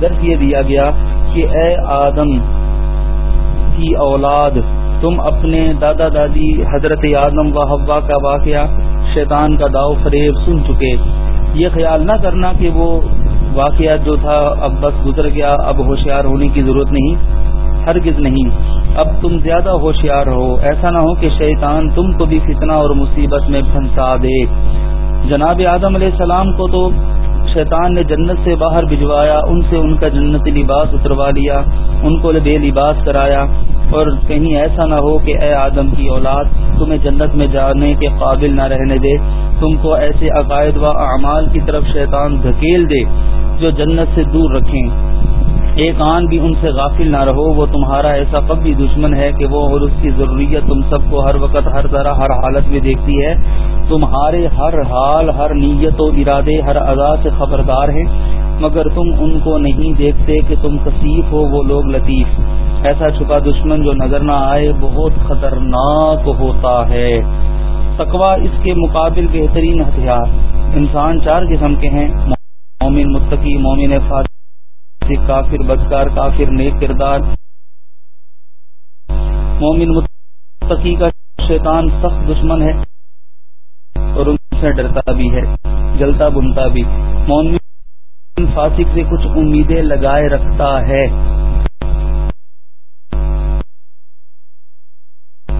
درد یہ دیا گیا کہ اے آدم کی اولاد، تم اپنے دادا دادی حضرت آدم و حوا کا واقعہ، شیطان کا داؤ فریب سن چکے۔ یہ خیال نہ کرنا کہ وہ واقعہ جو تھا، اب بس گزر گیا، اب ہوشیار ہونے کی ضرورت نہیں، ہرگز نہیں۔ اب تم زیادہ ہوشیار ہو۔ ایسا نہ ہو کہ شیطان تم کو بھی فتنہ اور مصیبت میں پھنسا دے۔ جناب آدم علیہ السلام کو تو شیطان نے جنت سے باہر بھجوایا، ان سے ان کا جنتی لباس اتروا لیا، ان کو بے لباس کرایا۔ اور کہیں ایسا نہ ہو کہ اے آدم کی اولاد، تمہیں جنت میں جانے کے قابل نہ رہنے دے۔ تم کو ایسے عقائد و اعمال کی طرف شیطان دھکیل دے جو جنت سے دور رکھیں۔ ایک آن بھی ان سے غافل نہ رہو، وہ تمہارا ایسا قبی دشمن ہے کہ وہ اور اس کی ضروریت تم سب کو ہر وقت، ہر طرح، ہر حالت میں دیکھتی ہے۔ تمہارے ہر حال، ہر نیت و ارادے، ہر ادا سے خبردار ہیں، مگر تم ان کو نہیں دیکھتے کہ تم کثیف ہو، وہ لوگ لطیف۔ ایسا چھپا دشمن جو نظر نہ آئے، بہت خطرناک ہوتا ہے۔ تقوا اس کے مقابل بہترین ہتھیار۔ انسان چار قسم کے ہیں، مومن، متقی، مومن فاطر کافر بدکار، کافر نیک کردار۔ مومن متقی کا شیطان سخت دشمن ہے اور ان سے ڈرتا بھی ہے، جلتا بنتا بھی۔ مومن فاسق سے کچھ امیدیں لگائے رکھتا ہے۔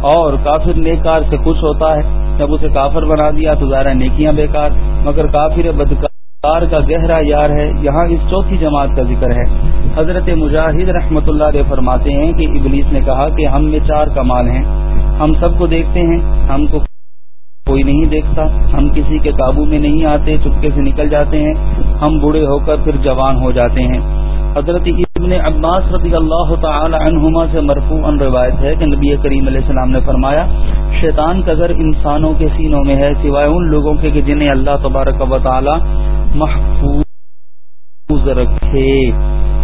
اور کافر نیکار سے کچھ ہوتا ہے۔ جب اسے کافر بنا دیا تو ظاہر نیکیاں بیکار، مگر کافر بدکار کا گہرا یار ہے، یہاں اس چوتھی جماعت کا ذکر ہے۔ حضرت مجاہد رحمت اللہ علیہ فرماتے ہیں کہ ابلیس نے کہا کہ ہم میں چار کمال ہیں۔ ہم سب کو دیکھتے ہیں، ہم کو کوئی نہیں دیکھتا۔ ہم کسی کے قابو میں نہیں آتے، چپکے سے نکل جاتے ہیں۔ ہم بوڑھے ہو کر پھر جوان ہو جاتے ہیں۔ حضرت ابن عباس رضی اللہ تعالی عنہما سے مرفوع ان روایت ہے کہ نبی کریم علیہ السلام نے فرمایا، شیطان کا گھر انسانوں کے سینوں میں ہے، سوائے ان لوگوں کے کہ جنہیں اللہ تبارک و تعالی محفوظ رکھے۔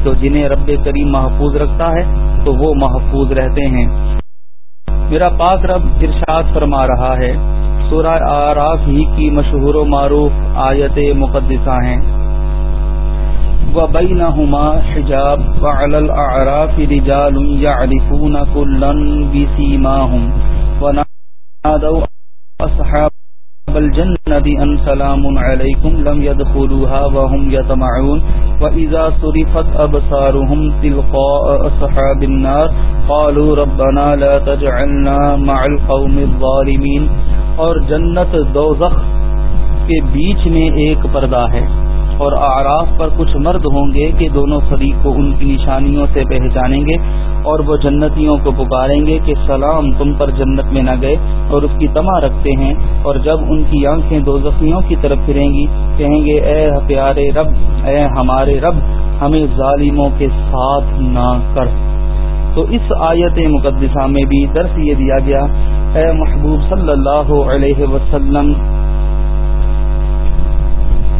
تو جنہیں رب کریم محفوظ رکھتا ہے، تو وہ محفوظ رہتے ہیں۔ میرا پاک رب ارشاد فرما رہا ہے۔ سورہ آراف ہی کی مشہور و معروف آیت مقدسہ ہیں۔ وبينهما حجاب وعلى الأعراف رجال يعرفون كلا بسيماهم ونادوا أصحاب الجنة ان سلام عليكم لم يدخلوها وهم يطمعون واذا صرفت ابصارهم تلقاء اصحاب النار قالوا ربنا لا تجعلنا مع القوم الظالمين اور جنت دوزخ کے بیچ میں ایک پردہ ہے۔ اور آراف پر کچھ مرد ہوں گے کہ دونوں فریق کو ان کی نشانیوں سے پہچانیں گے اور وہ جنتیوں کو پکاریں گے کہ سلام تم پر جنت میں نہ گئے اور اس کی تما رکھتے ہیں اور جب ان کی آنکھیں دو زخمیوں کی طرف پھریں گی، کہیں گے، اے پیارے رب، اے ہمارے رب، ہمیں ظالموں کے ساتھ نہ کر. تو اس آیت مقدسہ میں بھی درس یہ دیا گیا، اے محبوب صلی اللہ علیہ وسلم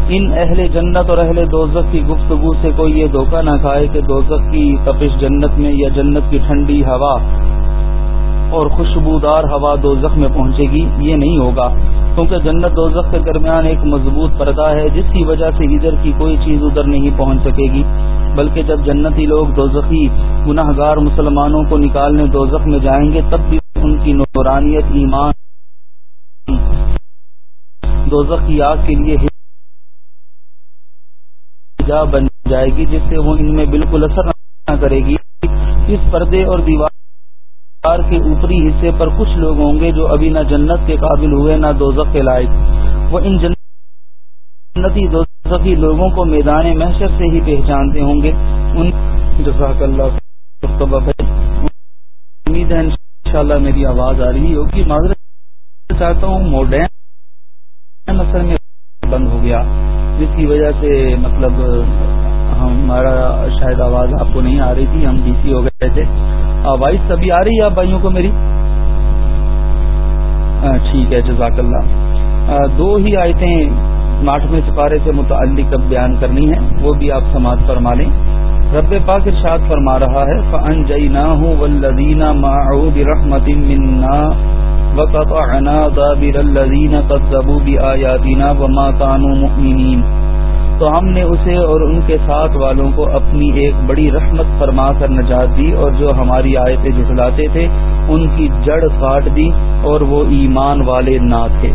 ان اہل جنت اور اہل دوزخ کی گفتگو سے کوئی یہ دھوکہ نہ کھائے کہ دوزخ کی تپش جنت میں یا جنت کی ٹھنڈی ہوا اور خوشبودار ہوا دوزخ میں پہنچے گی، یہ نہیں ہوگا۔ کیونکہ جنت دوزخ کے درمیان ایک مضبوط پردہ ہے، جس کی وجہ سے ادھر کی کوئی چیز ادھر نہیں پہنچ سکے گی۔ بلکہ جب جنتی لوگ دوزخی گناہ گار مسلمانوں کو نکالنے دوزخ میں جائیں گے، تب بھی ان کی نورانیت، ایمان، دوزخ کی آگ کے لیے بن جائے گی جس سے وہ ان میں بالکل اثر نہ کرے گی۔ اس پردے اور دیوار کے اوپری حصے پر کچھ لوگ ہوں گے جو ابھی نہ جنت کے قابل ہوئے نہ دوزخ کے لائق۔ وہ ان جنتی دوزخی لوگوں کو میدان محشر سے ہی پہچانتے ہوں گے۔ ان جزاک اللہ امید ہے انشاءاللہ میری آواز آ رہی ہوگی۔ معذرت چاہتا ہوں موڈین اثر میں بند ہو گیا۔ جس کی وجہ سے مطلب ہمارا شاید آواز آپ کو نہیں آ رہی تھی، ہم ڈی سی ہو گئے تھے۔ وائس ابھی آ رہی ہے آپ بھائیوں کو میری؟ ٹھیک ہے، جزاک اللہ۔ دو ہی آیتیں آٹھویں سپارے سے متعلق اب بیان کرنی ہے وہ بھی آپ سماعت فرما لیں۔ رب پاک ارشاد فرما رہا ہے فن جئی نہ ہوں ولدینہ معود رحمت منا وقطعنا دابر الذين كذبوا بآياتنا وما كانوا مؤمنين تو ہم نے اسے اور ان کے ساتھ والوں کو اپنی ایک بڑی رحمت فرما کر نجات دی اور جو ہماری آیتیں جھٹلاتے تھے، ان کی جڑ کاٹ دی اور وہ ایمان والے نہ تھے۔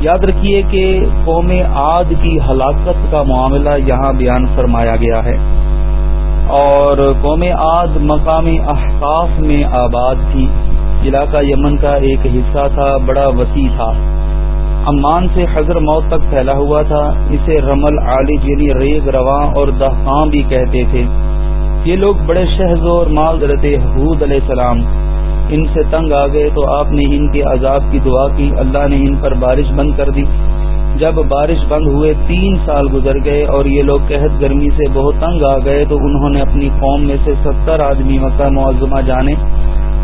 یاد رکھیے کہ قوم عاد کی ہلاکت کا معاملہ یہاں بیان فرمایا گیا ہے۔ اور قوم عاد مقامی احقاف میں آباد تھی۔ علاقہ یمن کا ایک حصہ تھا، بڑا وسیع تھا۔ امان سے حضر موت تک پھیلا ہوا تھا، اسے رمل عالج یعنی ریگ رواں اور دہاں بھی کہتے تھے۔ یہ لوگ بڑے شہز اور مال رہتے حود علیہ السلام۔ ان سے تنگ آ گئے تو آپ نے ان کے عذاب کی دعا کی۔ اللہ نے ان پر بارش بند کر دی۔ جب بارش بند ہوئے، تین سال گزر گئے اور یہ لوگ قحط گرمی سے بہت تنگ آ گئے تو انہوں نے اپنی قوم میں سے ستر آدمی مکہ معظمہ جانے۔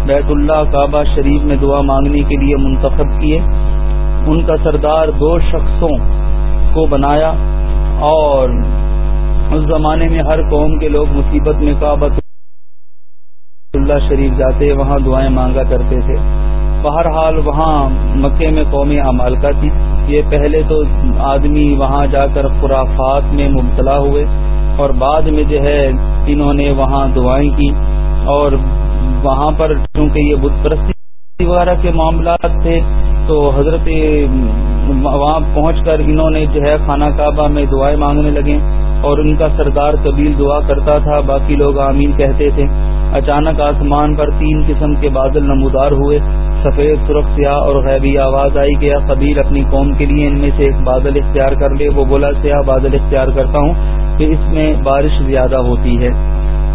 بیت اللہ کعبہ شریف میں دعا مانگنے کے لیے منتخب کیے۔ ان کا سردار دو شخصوں کو بنایا اور اس زمانے میں ہر قوم کے لوگ مصیبت میں کعبہ اللہ شریف جاتے، وہاں دعائیں مانگا کرتے تھے۔ بہرحال وہاں مکے میں قوم امالکا تھی۔ یہ پہلے تو آدمی وہاں جا کر خرافات میں مبتلا ہوئے اور بعد میں جو ہے انہوں نے وہاں دعائیں کی اور وہاں پر چونکہ یہ بت پرستی وغیرہ کے معاملات تھے، تو حضرت وہاں پہنچ کر انہوں نے جو ہے خانہ کعبہ میں دعائیں مانگنے لگے اور ان کا سردار قبیل دعا کرتا تھا، باقی لوگ آمین کہتے تھے۔ اچانک آسمان پر تین قسم کے بادل نمودار ہوئے، سفید سرخ سیاہ اور غیبی آواز آئی گیا قبیل اپنی قوم کے لیے ان میں سے ایک بادل اختیار کر لے۔ وہ بولا، سیاہ بادل اختیار کرتا ہوں کہ اس میں بارش زیادہ ہوتی ہے۔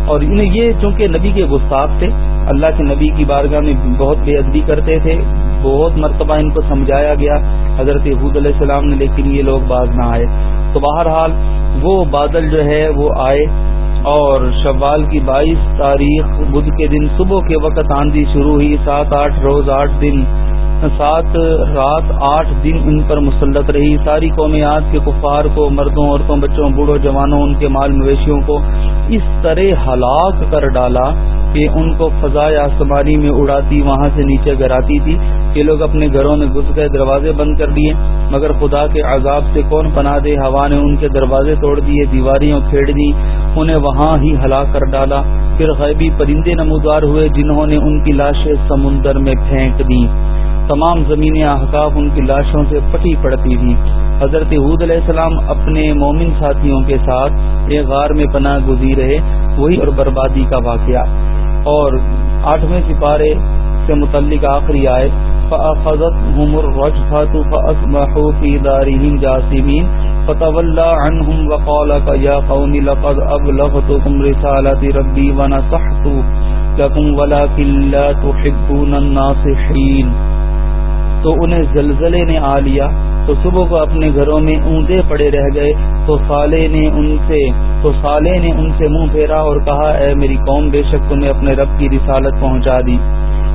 اور انہیں یہ چونکہ نبی کے گستاخ تھے، اللہ کے نبی کی بارگاہ میں بہت بے ادبی کرتے تھے، بہت مرتبہ ان کو سمجھایا گیا، حضرت حود علیہ السلام نے، لیکن یہ لوگ باز نہ آئے۔ تو بہرحال وہ بادل جو ہے، وہ آئے اور شوال کی بائیس تاریخ بدھ کے دن صبح کے وقت آندھی شروع ہوئی، سات آٹھ روز آٹھ دن سات رات آٹھ دن ان پر مسلط رہی۔ ساری قومیات کے کفار کو، مردوں، عورتوں، بچوں، بوڑھوں، جوانوں، ان کے مال مویشیوں کو اس طرح ہلاک کر ڈالا کہ ان کو فضائے آسمانی میں اڑاتی، وہاں سے نیچے گراتی تھی کہ لوگ اپنے گھروں میں گھس گئے، دروازے بند کر دیے۔ مگر خدا کے عذاب سے کون پنا دے؟ ہوا نے ان کے دروازے توڑ دیے، دیواریاں کھیڑ دی انہیں وہاں ہی ہلاک کر ڈالا۔ پھر غیبی پرندے نمودار ہوئے جنہوں نے ان کی لاشیں سمندر میں پھینک دی تمام زمینیں احکاف ان کی لاشوں سے پٹی پڑتی تھی حضرت حود علیہ السلام اپنے مومن ساتھیوں کے ساتھ ایک غار میں پناہ گزی رہے، وہی اور بربادی کا واقعہ۔ اور آٹھویں سپارے سے متعلق آخری آئے فضت عمر رج فاتو فاسمحوا في دارهم جاسمين فتولى عنهم وقال يا قوم لقد ابلغتكم رسالات ربي ونصحت لكم ولكن لا تحبون الناصحين تو انہیں زلزلے نے آ لیا۔ تو صبح کو اپنے گھروں میں اونٹے پڑے رہ گئے۔ تو سالے نے ان سے تو سالے نے ان سے منہ پھیرا اور کہا، اے میری قوم، بے شک تمہیں اپنے رب کی رسالت پہنچا دی۔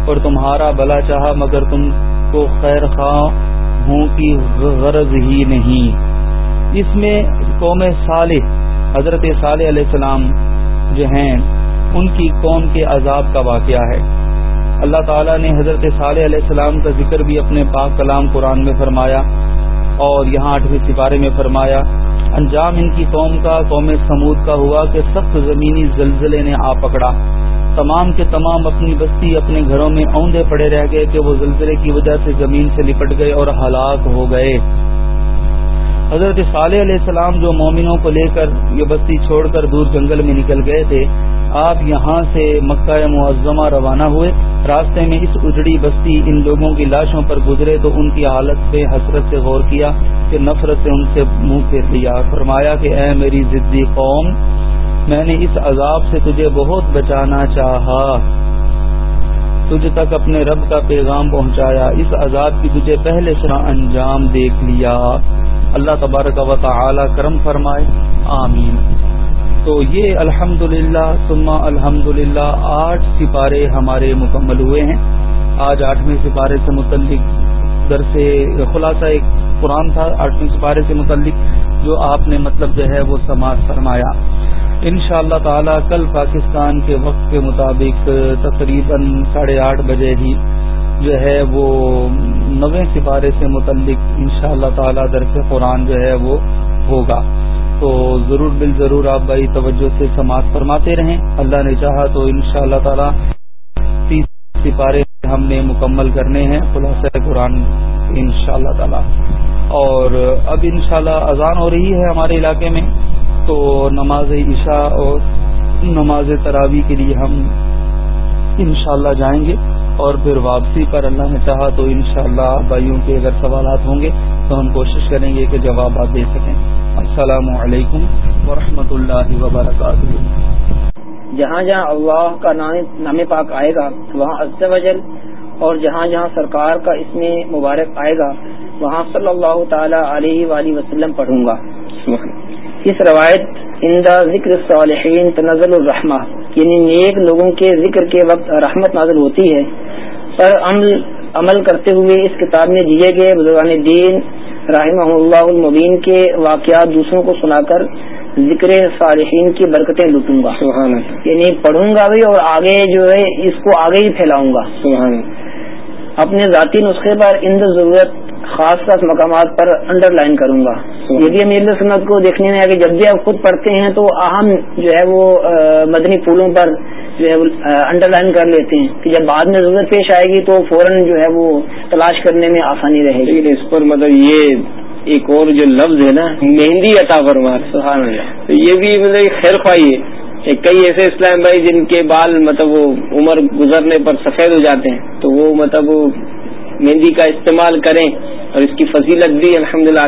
اور تمہارا بلا چاہا، مگر تم کو خیر خواہ ہوں کی غرض ہی نہیں۔ اس میں قوم صالح، حضرت صالح علیہ السلام جو ہیں، ان کی قوم کے عذاب کا واقعہ ہے۔ اللہ تعالیٰ نے حضرت صالح علیہ السلام کا ذکر بھی اپنے پاک کلام قرآن میں فرمایا اور یہاں آٹھویں سپارے میں فرمایا، انجام ان کی قوم کا، قوم سمود کا ہوا کہ سخت زمینی زلزلے نے آ پکڑا۔ تمام کے تمام اپنی بستی، اپنے گھروں میں اوندے پڑے رہ گئے کہ وہ زلزلے کی وجہ سے زمین سے لپٹ گئے اور ہلاک ہو گئے۔ حضرت صالح علیہ السلام جو مومنوں کو لے کر یہ بستی چھوڑ کر دور جنگل میں نکل گئے تھے، آپ یہاں سے مکہ معظمہ روانہ ہوئے۔ راستے میں اس اجڑی بستی ان لوگوں کی لاشوں پر گزرے تو ان کی حالت پہ حسرت سے غور کیا کہ نفرت سے ان سے منہ پھیر لیا۔ فرمایا کہ اے میری ضدی قوم، میں نے اس عذاب سے تجھے بہت بچانا چاہا۔ تجھ تک اپنے رب کا پیغام پہنچایا۔ اس عذاب کی تجھے پہلے سے انجام دیکھ لیا۔ اللہ تبارک و تعالی کرم فرمائے۔ آمین۔ تو یہ الحمد للہ سما الحمد للہ آٹھ سپارے ہمارے مکمل ہوئے ہیں۔ آج آٹھویں سپارے سے متعلق در سے خلاصہ ایک قرآن تھا، آٹھویں سپارے سے متعلق جو آپ نے مطلب جو ہے وہ سماج فرمایا۔ ان شاء اللہ تعالی کل پاکستان کے وقت کے مطابق تقریباً ساڑھے آٹھ بجے ہی جو ہے وہ نویں سپارے سے متعلق ان شاء اللہ تعالی درس قرآن جو ہے وہ ہوگا۔ تو ضرور بال ضرور آپ بھائی توجہ سے سماعت فرماتے رہیں۔ اللہ نے چاہا تو ان شاء اللہ تعالی تیس سپارے ہم نے مکمل کرنے ہیں، خلاصہ قرآن ان شاء اللہ تعالی۔ اور اب ان شاء اللہ اذان ہو رہی ہے ہمارے علاقے میں، تو نماز عشاء اور نماز تراوی کے لیے ہم انشاءاللہ جائیں گے۔ اور پھر واپسی پر اللہ نے چاہا تو انشاءاللہ شاء بھائیوں کے اگر سوالات ہوں گے تو ہم کوشش کریں گے کہ جوابات دے سکیں۔ السلام علیکم ورحمۃ اللہ وبرکاتہ۔ جہاں جہاں اللہ کا نام پاک آئے گا، وہاں وجل اور جہاں جہاں سرکار کا اس میں مبارک آئے گا، وہاں صلی اللہ تعالی علیہ وآلہ وسلم پڑھوں گا۔ اس روایت اندہ ذکر صالحین تنزل الرحمہ یعنی نیک لوگوں کے ذکر کے وقت رحمت نازل ہوتی ہے۔ پر عمل عمل کرتے ہوئے اس کتاب میں دیے گئے بزرگان دین رحمہ اللہ المبین کے واقعات دوسروں کو سنا کر ذکر صالحین کی برکتیں لوٹوں گا۔ یعنی پڑھوں گا بھی اور آگے جو ہے اس کو آگے ہی پھیلاؤں گا۔ اپنے ذاتی نسخے پر اند ضرورت خاص خاص مقامات پر انڈر لائن کروں گا۔ یہ بھی امیر سنت کو دیکھنے میں کہ جب بھی آپ خود پڑھتے ہیں تو اہم جو ہے وہ مدنی پھولوں پر جو ہے انڈر لائن کر لیتے ہیں۔ کہ جب بعد میں ضرورت پیش آئے گی تو فوراً جو ہے وہ تلاش کرنے میں آسانی رہے گی۔ لیکن اس پر مطلب یہ ایک اور جو لفظ ہے نا مہندی عطا فرمار سبحان اللہ۔ یہ بھی مطلب خیر خواہی ہے کئی ایسے اسلام بھائی جن کے بال مطلب وہ عمر گزرنے پر سفید ہو جاتے ہیں تو وہ مطلب مہندی کا استعمال کریں اور اس کی فضیلت بھی الحمد للہ